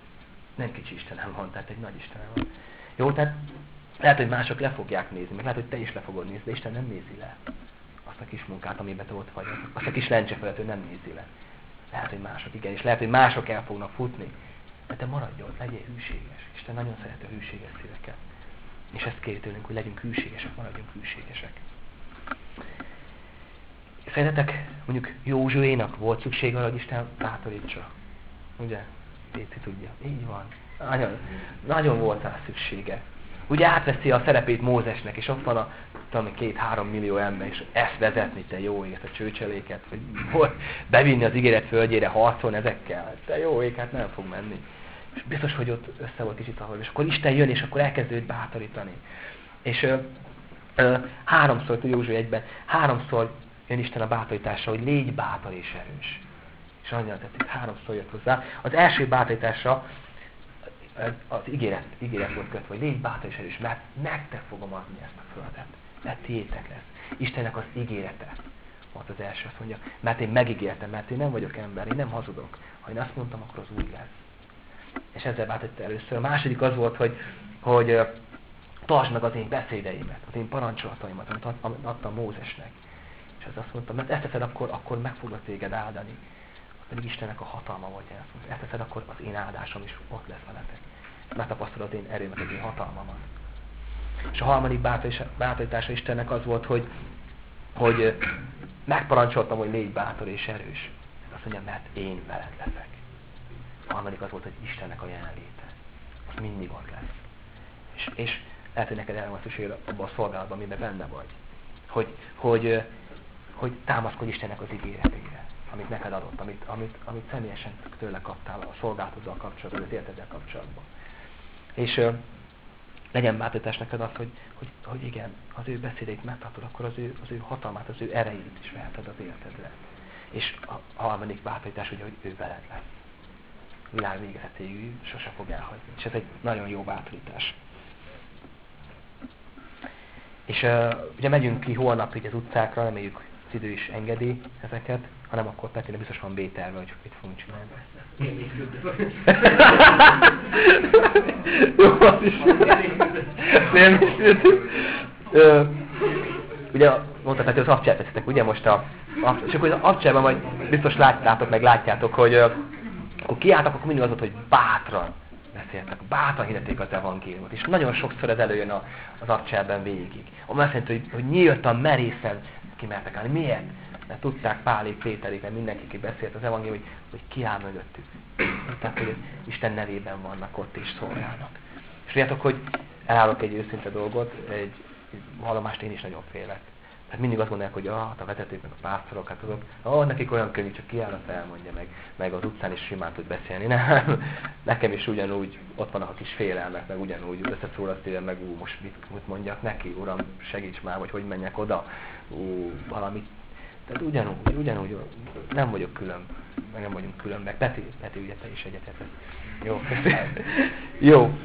nem kicsi Istenem van, tehát egy nagy Istenem van. Jó, tehát lehet, hogy mások le fogják nézni, meg lehet, hogy te is le fogod nézni, de Isten nem nézi le azt a kis munkát, amiben te ott vagy. Azt a kis lencse felett ő nem nézi le. Lehet, hogy mások, igen, és lehet, hogy mások el fognak futni. De te maradj ott, legyél hűséges. Isten nagyon szereti a hűséges szíveket. És ezt kéri tőlünk, hogy legyünk hűségesek, maradjunk hűségesek. Szerintetek mondjuk Józsuénak volt szükség arra, hogy Isten bátorítsa? Ugye? Péci tudja. Így van. Nagyon, nagyon volt rá szüksége. Ugye átveszi a szerepét Mózesnek, és ott van a tudom, két-három millió ember, és ezt vezetni, te jó ég, a csőcseléket, hogy bevinni az ígéret földjére, harcolni ezekkel, te jó ég, hát nem fog menni. És biztos, hogy ott össze volt kicsit ahol, és akkor Isten jön, és akkor elkezd bátorítani. És ö, ö, háromszor, József egyben, háromszor jön Isten a bátorításra, hogy légy bátor és erős. És annyira tetszik, háromszor jött hozzá. Az első bátorításra az ígéret, ígéret volt kötve, hogy légy bátor és erős, mert nektek fogom adni ezt a földet. Mert tiétek lesz. Istennek az ígérete volt az első, azt mondja, mert én megígértem, mert én nem vagyok ember, én nem hazudok. Ha én azt mondtam, akkor az úgy lesz. És ezzel bátorította először. A második az volt, hogy, hogy tartsd meg az én beszédeimet, az én parancsolataimat, amit adtam Mózesnek. És az azt mondta, mert ezt teszed, akkor, akkor meg foglak téged áldani. Pedig Istennek a hatalma volt ezt. Ezt teszed, akkor az én áldásom is ott lesz veletek. Megtapasztalod az én erőmet, az én hatalmamat. És a harmadik bátorítása Istennek az volt, hogy, hogy megparancsoltam, hogy légy bátor és erős. Azt mondja, mert én veled leszek. A harmadik az volt, hogy Istennek a jelenléte. Az mindig ott lesz. És, és lehet, hogy neked erre van szükség abban a szolgálatban, amiben benne vagy. Hogy, hogy, hogy támaszkodj Istennek az ígéretére, amit neked adott, amit, amit, amit személyesen tőle kaptál a szolgálatoddal kapcsolatban, az életeddel kapcsolatban. És ö, legyen bátorítás neked az, hogy, hogy, hogy igen, az ő beszédét megtartod, akkor az ő, az ő hatalmát, az ő erejét is veheted az életedre. És a, a harmadik bátorítás ugye, hogy ő veled lesz. Világ végezetéig sose fog elhagyni. És ez egy nagyon jó bátorítás. És uh, ugye megyünk ki holnap így az utcákra, reméljük az idő is engedi ezeket, hanem akkor Petinek biztos van B-terve, hogy mit fogunk csinálni. Jó, az is. Nem Ugye mondta Peti, az abcsát veszitek, ugye most a, a és akkor az abcsában majd biztos látjátok, meg látjátok, hogy uh, akkor kiálltak, akkor mindig az volt, hogy bátran beszéltek, bátran hirdették az evangéliumot. És nagyon sokszor ez előjön a, az abcselben végig. Ami azt jelenti, hogy, hogy nyíltan, merészen kimertek állni. Miért? Mert tudták Pálék, Péterék, mert mindenki, aki beszélt az evangélium, hogy, hogy kiáll mögöttük. Tehát, hogy Isten nevében vannak ott és szolgálnak. És tudjátok, hogy elállok egy őszinte dolgot, egy, egy vallomást én is nagyon félek. Tehát mindig azt mondják, hogy ah, a vezetők, meg a pásztorok, hát azok, ah, nekik olyan könnyű, csak kiállna elmondja meg, meg az utcán is simán tud beszélni. Nem, nekem is ugyanúgy, ott vannak a kis félelmek, meg ugyanúgy összeszól a szívem, meg ú, most mit, mit mondjak neki, uram, segíts már, vagy hogy menjek oda, ú, valamit. Tehát ugyanúgy, ugyanúgy, nem vagyok külön, meg nem vagyunk külön, meg Peti, Peti ugye te is egyetet. Jó, Jó.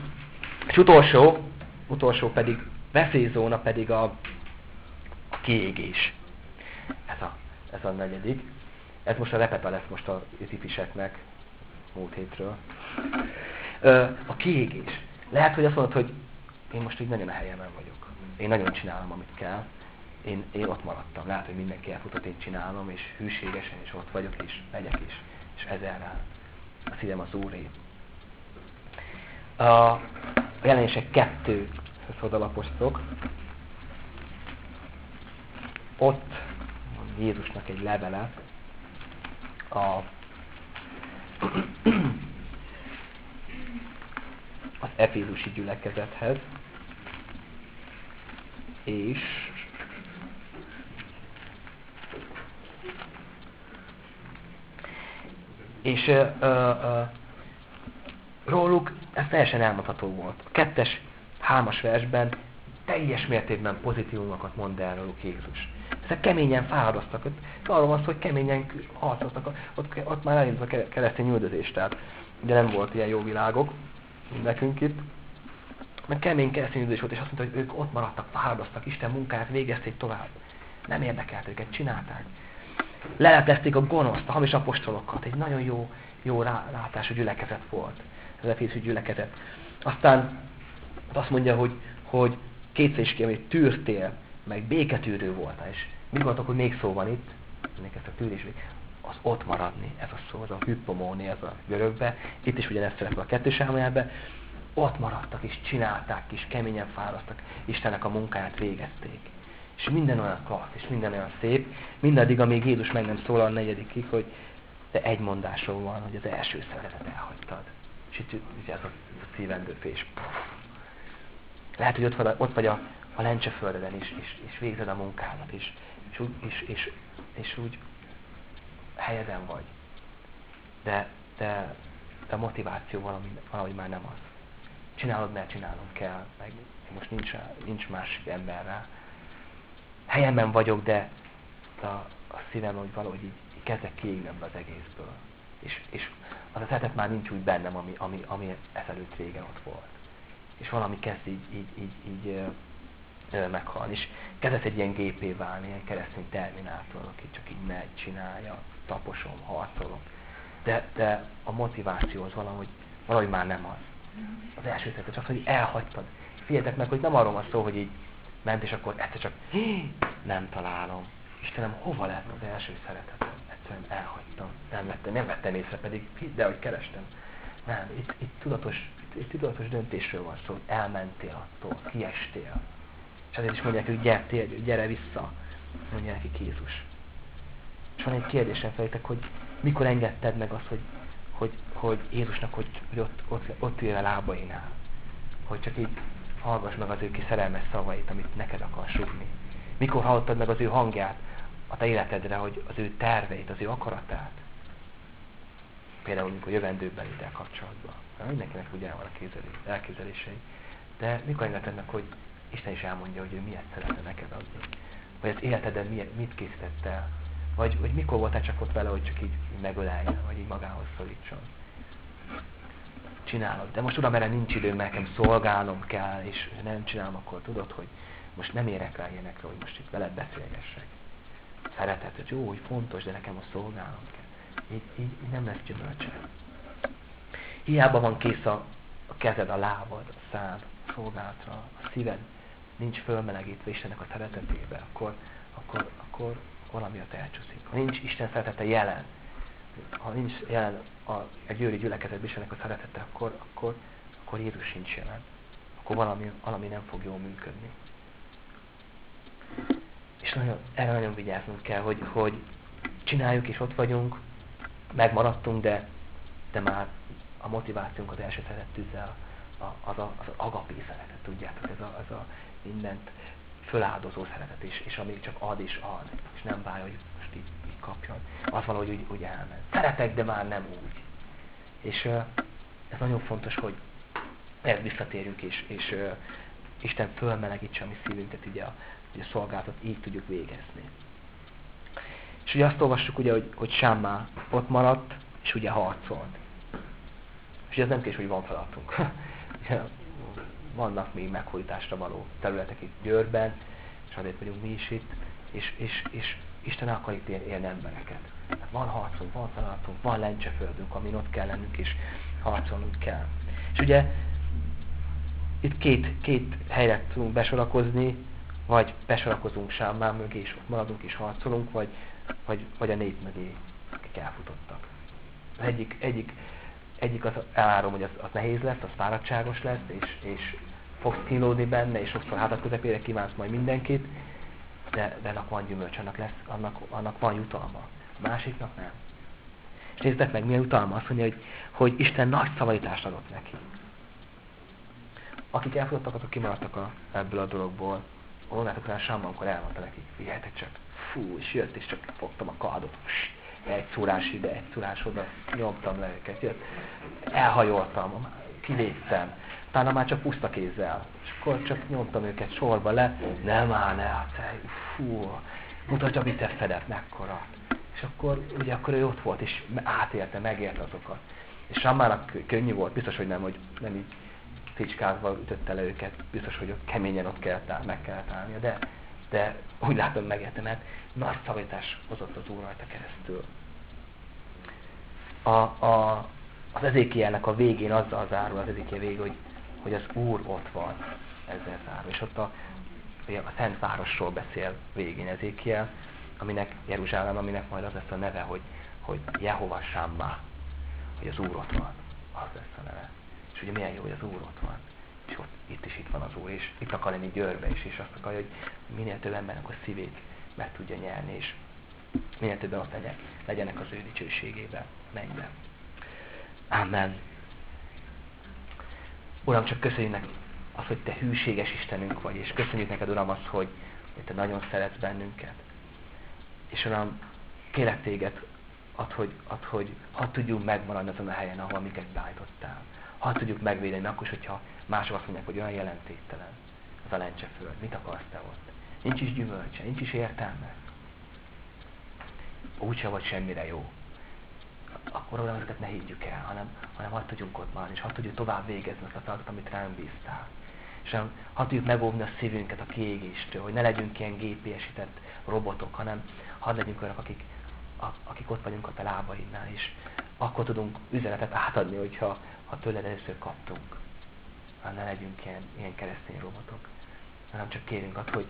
És utolsó, utolsó pedig, veszélyzóna pedig a kiégés. Ez a, ez a negyedik. Ez most a repeta lesz most az ifiseknek. múlt hétről. Ö, a kiégés. Lehet, hogy azt mondod, hogy én most így nagyon a helyemen vagyok. Én nagyon csinálom, amit kell. Én, én ott maradtam. Lehet, hogy mindenki elfutott, én csinálom, és hűségesen, és ott vagyok, és megyek is. És ezerrel a szívem az Úré. A jelenések kettő oldalapoztok. Ott Jézusnak egy levele a az efézusi gyülekezethez, és és ö, ö, róluk ez teljesen elmondható volt. A kettes, hármas versben teljes mértékben pozitívumokat mond el róluk Jézus. Ezek keményen fáradoztak. Arról van szó, hogy keményen harcoztak. Ott, ott már elindult a keresztény üldözés, tehát ugye nem volt ilyen jó világok nekünk itt. Meg kemény keresztény üldözés volt, és azt mondta, hogy ők ott maradtak, fáradoztak, Isten munkáját végezték tovább. Nem érdekelt őket, csinálták. Leleplezték a gonoszt, a hamis apostolokat. Egy nagyon jó, jó rálátású gyülekezet volt. Ez a gyülekezet. Aztán azt mondja, hogy, hogy kétszer is hogy tűrtél, meg béketűrő voltál. És mi gondoltok, hogy még szó van itt? Még ezt a tűrés, az ott maradni, ez a szó, az a hypomóni, ez a görögbe. Itt is ugyanezt szerepel a kettős elméletben. Ott maradtak és csinálták és keményen fáradtak, Istennek a munkáját végezték. És minden olyan klassz, és minden olyan szép, mindaddig, amíg Jézus meg nem szólal a negyedikig, hogy de egy mondásról van, hogy az első szeretet elhagytad. És itt, itt ez a, a szívendő. Lehet, hogy ott vagy, ott vagy a, a lencseföldeden is, és, és végzed a munkádat, és, és, és, és, és úgy helyeden vagy. De, de, de a motiváció valami, valahogy már nem az. Csinálod, mert csinálnom kell, meg most nincs, nincs másik emberrel. Helyemben vagyok, de a, a szívem, hogy valahogy így, így kezdek kiégnem az egészből. És, és az a szeretet már nincs úgy bennem, ami, ami, ami ezelőtt régen ott volt. És valami kezd így, így, így, így ö, meghalni. És kezdett egy ilyen gépé válni, ilyen keresztény terminátor, aki csak így megy, csinálja, taposom, harcolom. De, de a motiváció az valahogy, valahogy már nem az. Az első szeretet az, hogy elhagytad. Figyeljetek meg, hogy nem arról van szó, hogy így ment, és akkor egyszer csak nem találom. Istenem, hova lett az első szeretetem? Egyszerűen elhagytam. Nem vettem, nem vettem észre, pedig hidd el, hogy kerestem. Nem, itt, itt, tudatos, itt, tudatos döntésről van szó, elmentél attól, kiestél. És azért is mondják, hogy gyere, gyere vissza, mondja neki Jézus. És van egy kérdésem fejtek, hogy mikor engedted meg azt, hogy, hogy, hogy Jézusnak, hogy, hogy ott, ott, ott ülj a lábainál. Hogy csak így hallgass meg az ő kis szerelmes szavait, amit neked akar sugni. Mikor hallottad meg az ő hangját a te életedre, hogy az ő terveit, az ő akaratát. Például, amikor jövendőben ide kapcsolatban. Mindenkinek ugye van a elképzelései. De mikor engedted meg, hogy Isten is elmondja, hogy ő miért szeretne neked adni. Vagy az életeden miért, mit készített el vagy, vagy mikor voltál csak ott vele, hogy csak így, megöleljen, vagy így magához szorítson. Csinálod. De most tudom, erre nincs időm, nekem szolgálnom kell, és nem csinálom, akkor tudod, hogy most nem érek rá ilyenekre, hogy most itt veled beszélgessek. Szeretet, hogy jó, hogy fontos, de nekem a szolgálnom kell. Így, így, így nem lesz gyümölcse. Hiába van kész a, a kezed, a lábad, a szád, a szolgálatra, a szíved nincs fölmelegítve Istennek a szeretetébe, akkor, akkor, akkor valami ott elcsúszik. Ha nincs Isten szeretete jelen, ha nincs jelen a, a győri gyülekezet Istennek a szeretete, akkor, akkor, akkor Jézus sincs jelen. Akkor valami, valami nem fog jól működni. És nagyon, erre nagyon vigyáznunk kell, hogy, hogy csináljuk és ott vagyunk, megmaradtunk, de, de már a motivációnk az első szeret tűzzel, az, az agapé szeretet, tudjátok, ez a, ez a mindent föláldozó szeretet is, és amíg csak ad és ad, és nem várja, hogy most így, így kapjon, az valahogy úgy, úgy elment. Szeretek, de már nem úgy. És ez nagyon fontos, hogy ezt visszatérjünk, és, és Isten fölmelegítse a mi szívünket, ugye a, hogy a szolgálatot így tudjuk végezni. És ugye azt olvassuk, ugye, hogy, hogy Sámmá ott maradt, és ugye harcolt. És ez nem kés, hogy van feladatunk. vannak még meghódításra való területek itt Győrben, és azért vagyunk mi is itt, és, és, és, Isten akar itt élni embereket. Van harcunk, van feladatunk, van lencseföldünk, amin ott kell lennünk, és harcolnunk kell. És ugye itt két, két helyre tudunk besorakozni, vagy besorakozunk Sámmán mögé, és ott maradunk és harcolunk, vagy, vagy, vagy a nép mögé, akik elfutottak. Egyik, egyik, egyik az elárom, hogy az, az nehéz lesz, az fáradtságos lesz, és, és fogsz kínlódni benne, és sokszor hátat közepére kívánsz majd mindenkit, de, de annak van gyümölcs, annak, lesz, annak, annak van jutalma. A másiknak nem. És nézzétek meg, milyen jutalma azt mondja, hogy, hogy Isten nagy szavaitást adott neki. Akik elfutottak, azok kimaradtak a, ebből a dologból. Olváltak rá Sámban, amikor elmondta nekik, figyeljetek csak, fú, és jött, és csak fogtam a kardot, egy szúrás ide, egy szúrás oda, nyomtam le őket, jött, elhajoltam, kiléptem, utána már csak puszta kézzel, és akkor csak nyomtam őket sorba le, nem áll, ne, hát, fú, mutasd a bicepszedet, mekkora. És akkor, ugye akkor ő ott volt, és átélte, megélte azokat. És Sammának könnyű volt, biztos, hogy nem, hogy nem így ficskázva ütötte le őket, biztos, hogy ott keményen ott kellett áll, meg kellett állnia, de, de úgy látom megérte, mert nagy szavítás hozott az Úr rajta keresztül. A, a, az ezékielnek a végén azzal zárul az ezékiel végén, hogy, hogy az Úr ott van, ezzel zárul. És ott a, a Szent beszél végén ezékiel, aminek Jeruzsálem, aminek majd az lesz a neve, hogy, hogy Jehova Sámmá, hogy az Úr ott van. Az lesz a neve. És ugye milyen jó, hogy az Úr ott van. És ott, itt is itt van az Úr, és itt akar lenni Győrbe is, és azt akarja, hogy minél több embernek a szívét meg tudja nyerni, és minél többen ott legyen, legyenek az ő dicsőségében, mennybe. Amen. Uram, csak köszönjük neked azt, hogy Te hűséges Istenünk vagy, és köszönjük neked, Uram, azt, hogy, Te nagyon szeretsz bennünket. És Uram, kérek Téged, ad, hogy, ad, hogy hadd tudjunk megmaradni azon a helyen, ahol miket beállítottál. Hadd tudjuk megvédeni, akkor, hogyha mások azt mondják, hogy olyan jelentéktelen az a lencseföld. Mit akarsz te ott? Nincs is gyümölcse, nincs is értelme. Úgyse vagy semmire jó. Akkor olyan ezeket ne higgyük el, hanem, hanem hadd tudjunk ott maradni, és hadd tudjuk tovább végezni azt a feladatot, amit rám bíztál. És hadd tudjuk megóvni a szívünket a kiégéstől, hogy ne legyünk ilyen GPS-itett robotok, hanem hadd legyünk olyanok, akik, akik ott vagyunk a te lábaidnál, és akkor tudunk üzenetet átadni, hogyha ha tőled először kaptunk. Ha ne legyünk ilyen, ilyen keresztény robotok, hanem csak kérünk azt, hogy,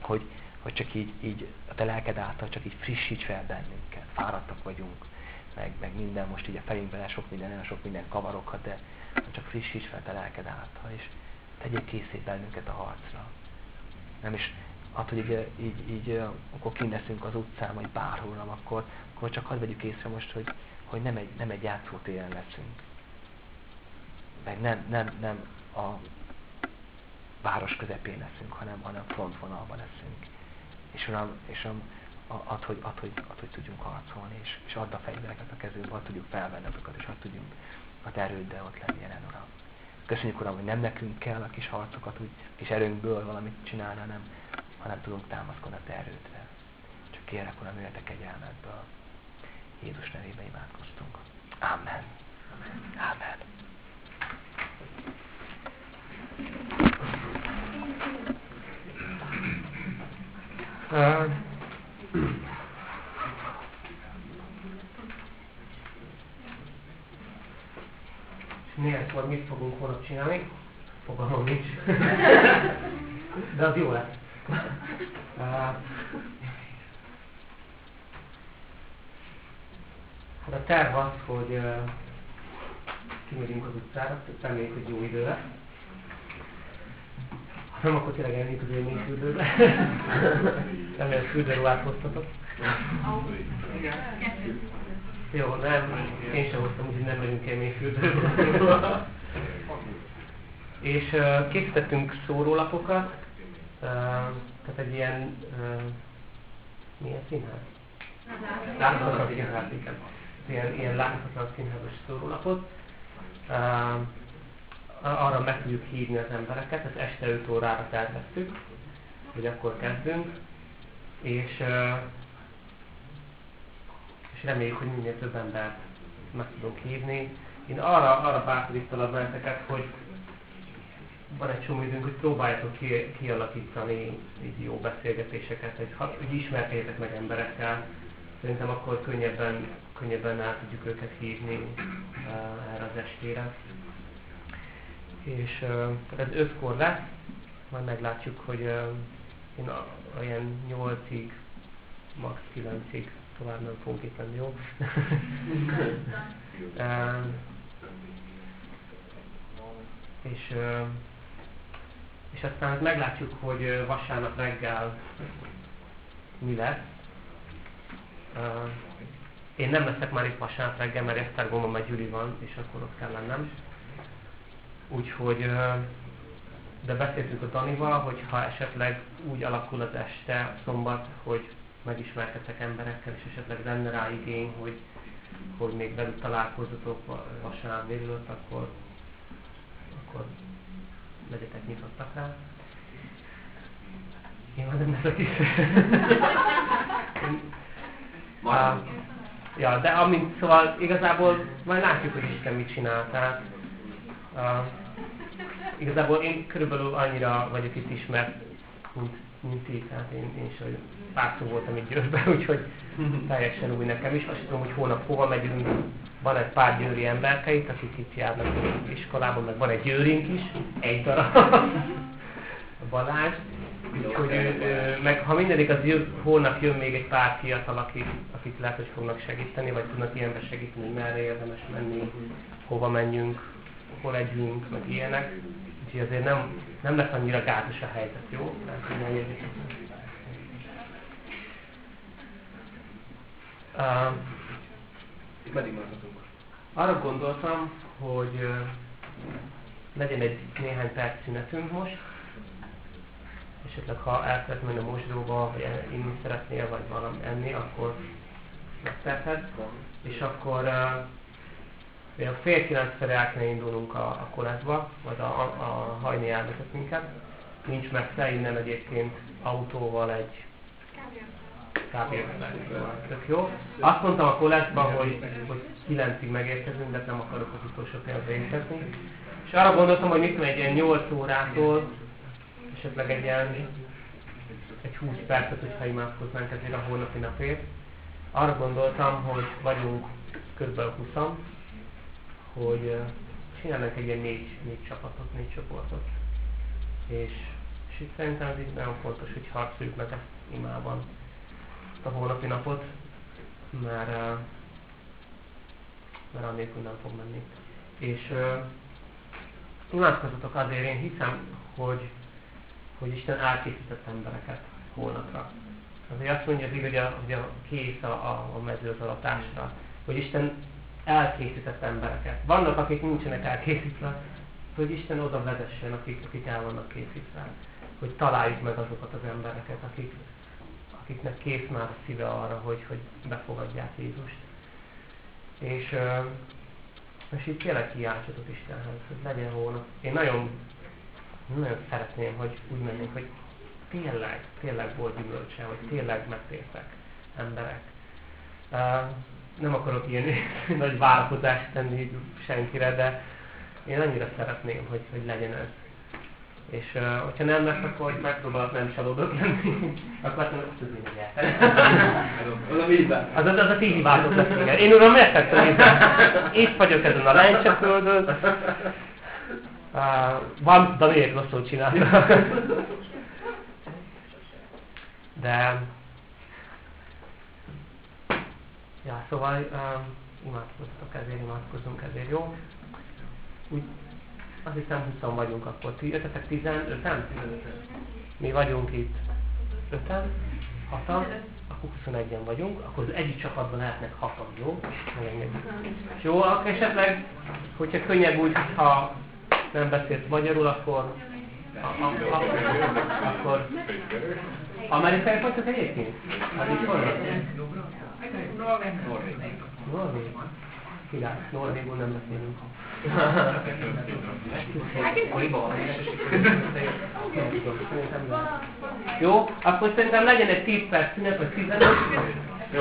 hogy, hogy csak így, így a te lelked által csak így frissíts fel bennünket. Fáradtak vagyunk, meg, meg minden most így a fejünkben sok minden, nagyon sok minden kavarokhat, de csak frissíts fel te lelked által, és tegyél készít bennünket a harcra. Nem is hát, hogy így, így, így akkor kineszünk az utcán, vagy bárhol, akkor, akkor csak hadd vegyük észre most, hogy, hogy nem egy, nem egy játszótéren leszünk. Meg nem, nem, nem a város közepén leszünk, hanem, hanem frontvonalban leszünk. És uram, és uram ad, hogy, ad, hogy, ad, hogy tudjunk harcolni, és, és add a fegyvereket a kezünkbe, add tudjuk felvenni azokat, és add tudjunk az erőddel ott lenni jelen, Uram. Köszönjük, Uram, hogy nem nekünk kell a kis harcokat, úgy kis erőnkből valamit csinálni, hanem, hanem tudunk támaszkodni a te erődre. Csak kérek, Uram, jöjjetek kegyelmedből. Jézus nevében imádkoztunk. Amen. Amen. Uh, Néhányszor mit fogunk holnap csinálni? Fogalmam nincs. De az jó lesz. Hát a terv az, hogy kimegyünk az utcára, reméljük, hogy jó idő lesz. Nem, akkor tényleg elmegyünk az élményfürdőbe. Remélem, fürdőruhát hoztatok. Jó, nem, én sem hoztam, úgyhogy nem megyünk élményfürdőbe. És uh, készítettünk szórólapokat, uh, tehát egy ilyen, uh, milyen színház? Láthatatlan színház, igen. Ilyen, ilyen láthatatlan színházas szórólapot. Uh, arra meg tudjuk hívni az embereket, ezt este 5 órára terveztük, hogy akkor kezdünk, és, és reméljük, hogy minél több embert meg tudunk hívni. Én arra, arra bátorítalak benneteket, hogy van egy csomó időnk, hogy próbáljátok ki, kialakítani így jó beszélgetéseket, hogy, hogy ismerkedjetek meg emberekkel. Szerintem akkor könnyebben, könnyebben el tudjuk őket hívni uh, erre az estére. És ez ötkor lesz, majd meglátjuk, hogy én olyan nyolcig, max. kilencig tovább nem fogok itt lenni, jó? és és aztán meglátjuk, hogy vasárnap reggel mi lesz. Én nem leszek már itt vasárnap reggel, mert Esztergomban meg Gyuri van, és akkor ott kell lennem. Úgyhogy, de beszéltünk a Danival, hogy ha esetleg úgy alakul az este, szombat, hogy megismerkedtek emberekkel, és esetleg lenne rá igény, hogy, hogy még velük találkozatok vasárnap délelőtt, akkor, akkor legyetek nyitottak rá. Én már nem ezek is. ja, de amint, szóval igazából majd látjuk, hogy Isten mit csinál. Tehát, uh, igazából én körülbelül annyira vagyok itt ismert, mint, mint ti, tehát én, én is párszor voltam itt Győrben, úgyhogy teljesen új nekem is. Azt tudom, hogy hónap hova megyünk, van egy pár győri emberke itt, akik itt járnak iskolában, meg van egy győrink is, egy darab, a Balázs. Úgyhogy, meg ha mindedik, az jön, holnap jön még egy pár fiatal, akik, akik lehet, hogy fognak segíteni, vagy tudnak ilyenbe segíteni, merre érdemes menni, hova menjünk, hol legyünk, meg ilyenek. Úgyhogy azért nem, nem lesz annyira gátos a helyzet, jó? Tehát, hogy ne Uh, Meddig maradhatunk? Arra gondoltam, hogy uh, legyen egy néhány perc szünetünk most. Esetleg ha el szeretnél menni a mosdóba, vagy inni szeretnél, vagy valami enni, akkor megteheted. És akkor uh, a fél kilenckor el kell indulnunk a, a koleszba, vagy a, a, a hajni elvezet minket. Nincs messze innen egyébként autóval egy kb. Tök jó. Azt mondtam a koleszban, hogy, hogy 9-ig megérkezünk, de nem akarok az utolsó pillanatban érkezni. És arra gondoltam, hogy mit egy ilyen 8 órától, esetleg egy ilyen egy 20 percet, hogyha imádkoznánk ezért a holnapi napért. Arra gondoltam, hogy vagyunk kb. 20 hogy csinálnak egy ilyen négy, négy csapatot, négy csoportot. És, és itt szerintem ez így nagyon fontos, hogy harcoljuk meg ezt imában a holnapi napot, mert, mert annélkül nem fog menni. És uh, imádkozzatok azért, én hiszem, hogy, hogy Isten elkészített embereket holnapra. Azért azt mondja hogy a, hogy a kész a, a, a mezőzalatásra, hogy Isten elkészített embereket. Vannak, akik nincsenek elkészítve, hogy Isten oda vezessen, akik, akik el vannak készítve. Hogy találjuk meg azokat az embereket, akik, akiknek kész már a szíve arra, hogy, hogy befogadják Jézust. És, és így tényleg kiáltsatok Istenhez, hogy legyen holnap. Én nagyon, nagyon szeretném, hogy úgy mennénk, hogy tényleg, tényleg volt gyümölcse, hogy tényleg megtértek emberek. Nem akarok ilyen nagy várakozást tenni senkire, de én annyira szeretném, hogy, hogy legyen ez és uh, hogyha nem lesz, akkor megpróbálok nem csalódott lenni, akkor azt mondom, tudni, hogy Az. Az, az, a ti hibátok lesz, igen. Én uram, a vízben. Itt vagyok ezen a lencseföldön. Uh, van, Daniel rosszul csinálta. De... Ja, szóval um, imádkoztok ezért, imádkozunk ezért, jó? Úgy, azt hiszem 20 vagyunk akkor. Ti jöttetek 15-en? Mi vagyunk itt 5-en, 6-an, akkor 21-en vagyunk, akkor az egyik csapatban lehetnek 6-an, jó? Jó, akkor esetleg, hogyha könnyebb úgy, ha nem beszélt magyarul, akkor akkor amerikai vagytok egyébként? Az is vannak? Norvég. Norvég. Király, Norvégul nem beszélünk. Jó, akkor szerintem legyen egy 10 perc szünet, vagy 15, és